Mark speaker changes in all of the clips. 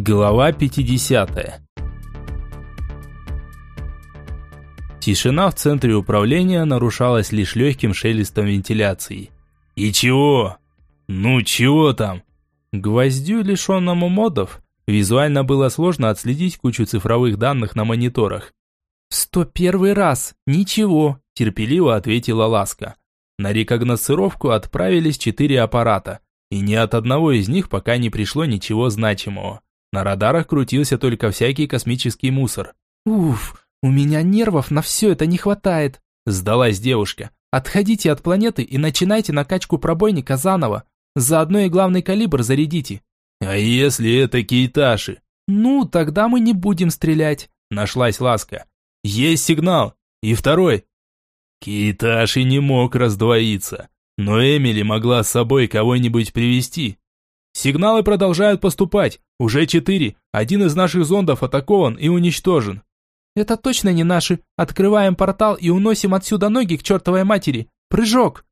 Speaker 1: Глава 50 Тишина в центре управления нарушалась лишь легким шелестом вентиляции. «И чего? Ну чего там?» Гвоздю, лишенному модов, визуально было сложно отследить кучу цифровых данных на мониторах. «Сто первый раз! Ничего!» – терпеливо ответила Ласка. На рекогносцировку отправились четыре аппарата, и ни от одного из них пока не пришло ничего значимого. На радарах крутился только всякий космический мусор.
Speaker 2: «Уф, у меня нервов на все это не хватает», – сдалась девушка. «Отходите от планеты и начинайте накачку пробойника заново. Заодно и главный калибр зарядите».
Speaker 1: «А если это кейташи?»
Speaker 2: «Ну, тогда мы не будем стрелять», –
Speaker 1: нашлась ласка. «Есть сигнал. И второй». Кейташи не мог раздвоиться, но Эмили могла с собой кого-нибудь привести. Сигналы продолжают поступать. Уже четыре. Один из наших зондов атакован и уничтожен.
Speaker 2: Это точно не наши. Открываем портал и уносим отсюда ноги к чертовой матери. Прыжок.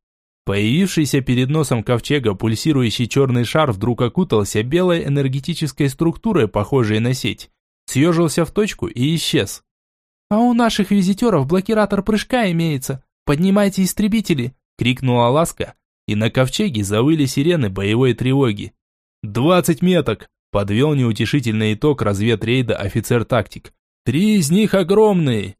Speaker 1: Появившийся перед носом ковчега пульсирующий черный шар вдруг окутался белой энергетической структурой, похожей на сеть. Съежился в точку и исчез.
Speaker 2: «А у наших визитеров блокиратор прыжка имеется. Поднимайте истребители!» – крикнула Ласка, и на ковчеге завыли сирены боевой тревоги.
Speaker 1: «Двадцать меток!» – подвел неутешительный итог разведрейда офицер-тактик. «Три из них огромные!»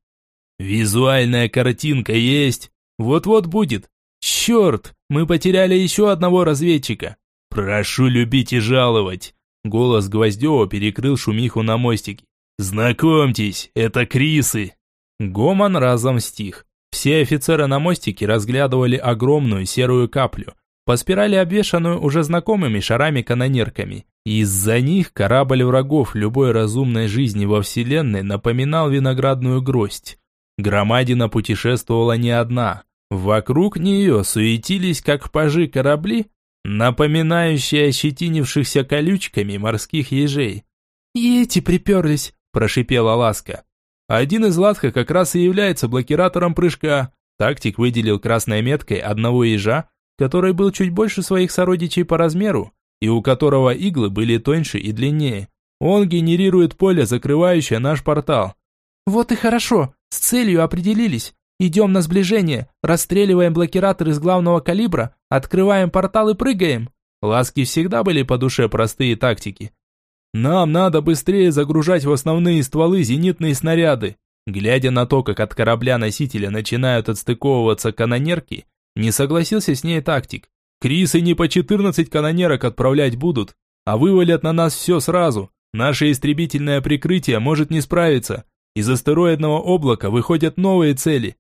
Speaker 1: «Визуальная картинка есть! Вот-вот будет! Черт, мы потеряли еще одного разведчика!» «Прошу любить и жаловать!» Голос Гвоздева перекрыл шумиху на мостике. «Знакомьтесь, это Крисы!» Гомон разом стих. Все офицеры на мостике разглядывали огромную серую каплю – по спирали обвешанную уже знакомыми шарами-канонерками. Из-за них корабль врагов любой разумной жизни во Вселенной напоминал виноградную гроздь. Громадина путешествовала не одна. Вокруг нее суетились, как пажи корабли, напоминающие ощетинившихся колючками морских ежей.
Speaker 2: «И эти приперлись», – прошипела Ласка.
Speaker 1: Один из Латха как раз и является блокиратором прыжка. Тактик выделил красной меткой одного ежа, который был чуть больше своих сородичей по размеру, и у которого иглы были тоньше и длиннее. Он генерирует поле, закрывающее наш портал.
Speaker 2: Вот и хорошо, с целью определились. Идем на сближение, расстреливаем блокиратор из главного калибра, открываем портал и прыгаем.
Speaker 1: Ласки всегда были по душе простые тактики. Нам надо быстрее загружать в основные стволы зенитные снаряды. Глядя на то, как от корабля-носителя начинают отстыковываться канонерки, не согласился с ней тактик. Крисы не по 14 канонерок отправлять будут, а вывалят на нас все сразу. Наше истребительное прикрытие может не справиться. Из астероидного облака выходят новые цели.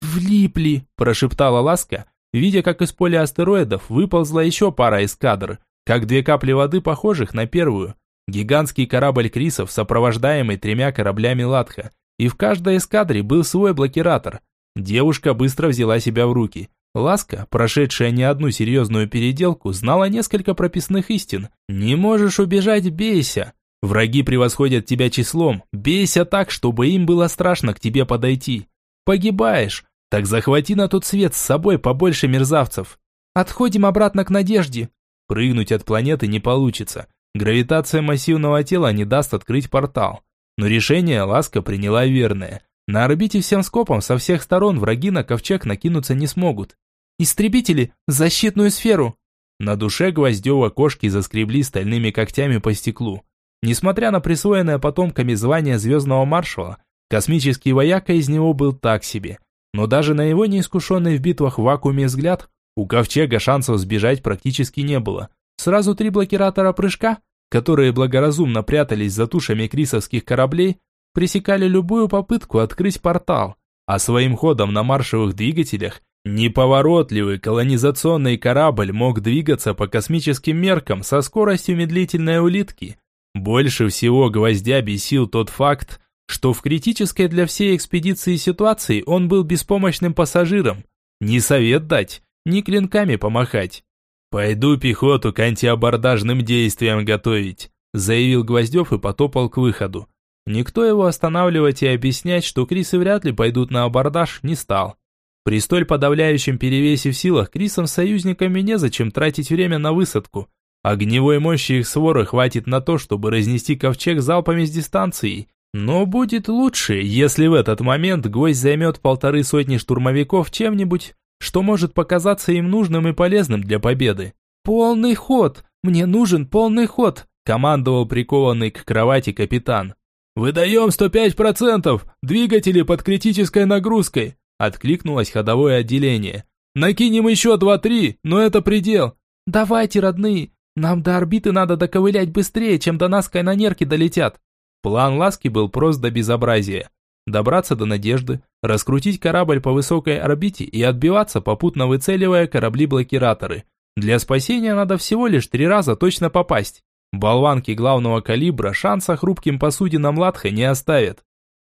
Speaker 2: «Влипли», – прошептала Ласка, видя, как из поля астероидов выползла еще пара эскадр, как две капли воды, похожих на первую. Гигантский корабль Крисов, сопровождаемый тремя кораблями Латха, и в каждой эскадре был свой блокиратор. Девушка быстро взяла себя в руки. Ласка, прошедшая не одну серьезную переделку, знала несколько прописных истин. «Не можешь убежать, бейся!» Враги превосходят тебя числом, бейся так, чтобы им было страшно к тебе подойти. Погибаешь, так захвати на тот свет с собой побольше мерзавцев. Отходим обратно к надежде. Прыгнуть от планеты не получится. Гравитация массивного тела не даст открыть портал. Но решение Ласка приняла верное. На орбите всем скопом со всех сторон враги на ковчег накинуться не смогут. «Истребители! Защитную сферу!» На душе Гвоздева кошки заскребли стальными когтями по стеклу. Несмотря на присвоенное потомками звание звездного маршала, космический вояка из него был так себе. Но даже на его неискушенный в битвах в вакууме взгляд, у ковчега шансов сбежать практически не было. Сразу три блокиратора прыжка, которые благоразумно прятались за тушами крисовских кораблей, пресекали любую попытку открыть портал, а своим ходом на маршевых двигателях Неповоротливый колонизационный корабль мог двигаться по космическим меркам со скоростью медлительной улитки. Больше всего гвоздя бесил тот факт, что в критической для всей экспедиции ситуации он был беспомощным пассажиром. Ни совет дать, ни клинками помахать. «Пойду пехоту к антиабордажным действиям готовить», заявил Гвоздев и потопал к выходу. Никто его останавливать и объяснять, что Крисы вряд ли пойдут на абордаж, не стал. При столь подавляющем перевесе в силах Крисом с союзниками незачем тратить время на высадку. Огневой мощи их своры хватит на то, чтобы разнести ковчег залпами с дистанции. Но будет лучше, если в этот момент гвоздь займет полторы сотни штурмовиков чем-нибудь, что может показаться им нужным и полезным для победы. «Полный ход! Мне нужен полный ход!» командовал прикованный к кровати капитан.
Speaker 1: «Выдаем 105%! Двигатели под критической нагрузкой!» Откликнулось ходовое отделение. «Накинем еще 2-3, но это предел!»
Speaker 3: «Давайте, родные! Нам до орбиты надо доковылять быстрее, чем до нас кайнонерки долетят!»
Speaker 2: План Ласки был прост до безобразия. Добраться до Надежды, раскрутить корабль по высокой орбите и отбиваться, попутно выцеливая корабли-блокираторы. Для спасения надо всего лишь три раза точно попасть. Болванки главного калибра шанса хрупким посудинам Латха не оставят.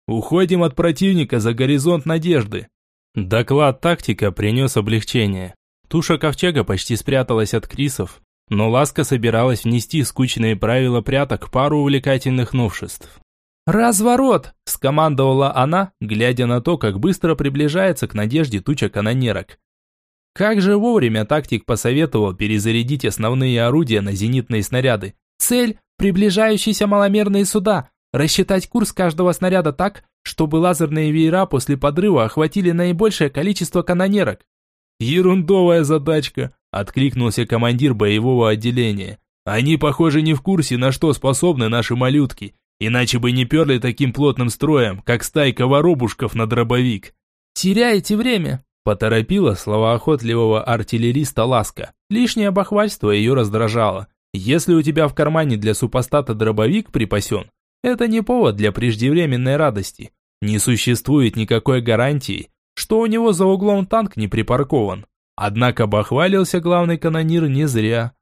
Speaker 2: Уходим от противника за горизонт надежды. Доклад тактика принес облегчение. Туша ковчега почти спряталась от крисов, но Ласка собиралась внести скучные правила пряток пару увлекательных новшеств.
Speaker 3: «Разворот!» – скомандовала она, глядя на то, как быстро приближается к надежде туча канонерок. Как же вовремя тактик посоветовал перезарядить основные орудия на зенитные снаряды. Цель – приближающиеся маломерные суда. Рассчитать курс каждого снаряда так, чтобы лазерные веера после подрыва охватили наибольшее количество канонерок.
Speaker 1: «Ерундовая задачка», – откликнулся командир боевого отделения. «Они, похоже, не в курсе, на что способны наши малютки, иначе бы не перли таким плотным строем, как стайка воробушков на дробовик».
Speaker 3: «Теряете время», – поторопила словоохотливого артиллериста Ласка. Лишнее бахвальство ее раздражало. Если у тебя в кармане для супостата дробовик припасен, это не повод для преждевременной радости. Не существует никакой гарантии, что у него за углом танк не припаркован. Однако бахвалился главный канонир не зря.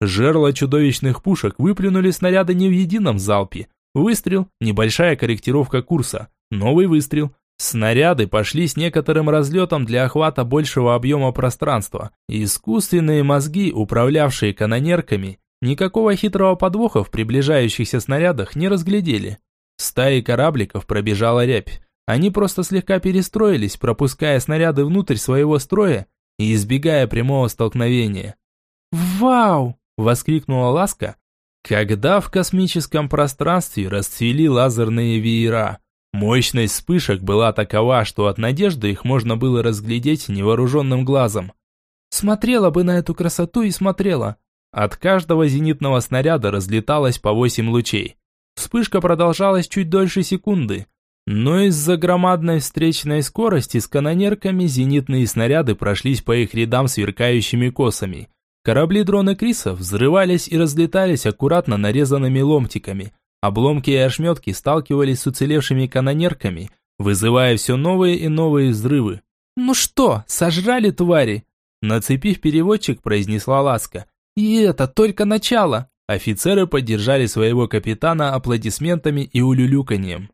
Speaker 3: Жерла чудовищных пушек выплюнули снаряды не в едином залпе. Выстрел, небольшая корректировка курса, новый выстрел. Снаряды пошли с некоторым разлетом для охвата большего объема пространства. Искусственные мозги, управлявшие канонерками, Никакого хитрого подвоха в приближающихся снарядах не разглядели. Стаи корабликов пробежала рябь. Они просто слегка перестроились, пропуская снаряды внутрь своего строя и избегая прямого столкновения. «Вау!» – воскликнула Ласка,
Speaker 2: когда в космическом пространстве расцвели лазерные веера. Мощность вспышек была такова, что от надежды их можно было разглядеть невооруженным глазом.
Speaker 3: «Смотрела бы на эту красоту и смотрела.
Speaker 2: От каждого зенитного снаряда разлеталось по 8 лучей. Вспышка продолжалась чуть дольше секунды. Но из-за громадной встречной скорости с канонерками зенитные снаряды прошлись по их рядам сверкающими косами. Корабли-дроны Криса взрывались и разлетались аккуратно нарезанными ломтиками. Обломки и ошметки сталкивались с уцелевшими канонерками, вызывая все новые и новые взрывы.
Speaker 3: «Ну что, сожрали твари?»
Speaker 2: Нацепив переводчик, произнесла Ласка.
Speaker 3: И это только начало.
Speaker 2: Офицеры поддержали своего капитана аплодисментами и улюлюканьем.